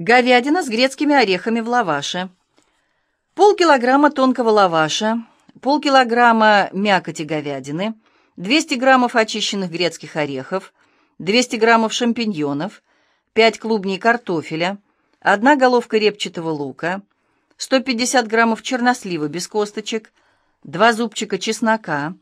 Говядина с грецкими орехами в лаваше. Полкилограмма тонкого лаваша, полкилограмма мякоти говядины, 200 граммов очищенных грецких орехов, 200 граммов шампиньонов, 5 клубней картофеля, 1 головка репчатого лука, 150 граммов чернослива без косточек, 2 зубчика чеснока,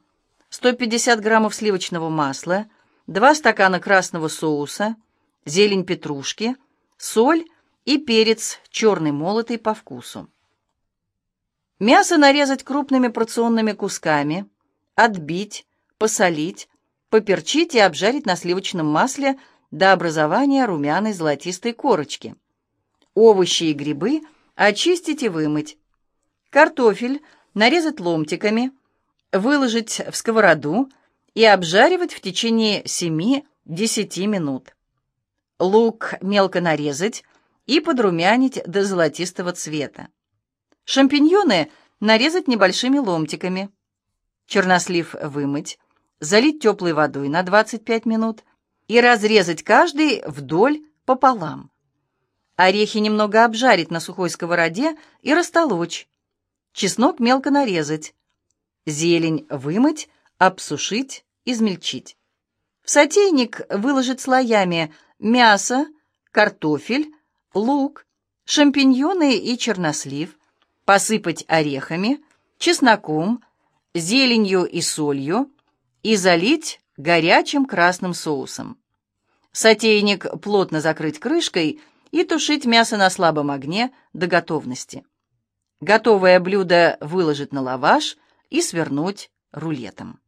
150 граммов сливочного масла, 2 стакана красного соуса, зелень петрушки, соль и перец черный молотый по вкусу. Мясо нарезать крупными порционными кусками, отбить, посолить, поперчить и обжарить на сливочном масле до образования румяной золотистой корочки. Овощи и грибы очистить и вымыть. Картофель нарезать ломтиками, выложить в сковороду и обжаривать в течение 7-10 минут. Лук мелко нарезать, и подрумянить до золотистого цвета. Шампиньоны нарезать небольшими ломтиками. Чернослив вымыть, залить теплой водой на 25 минут и разрезать каждый вдоль пополам. Орехи немного обжарить на сухой сковороде и растолочь. Чеснок мелко нарезать. Зелень вымыть, обсушить, измельчить. В сотейник выложить слоями мясо, картофель, лук, шампиньоны и чернослив, посыпать орехами, чесноком, зеленью и солью и залить горячим красным соусом. Сотейник плотно закрыть крышкой и тушить мясо на слабом огне до готовности. Готовое блюдо выложить на лаваш и свернуть рулетом.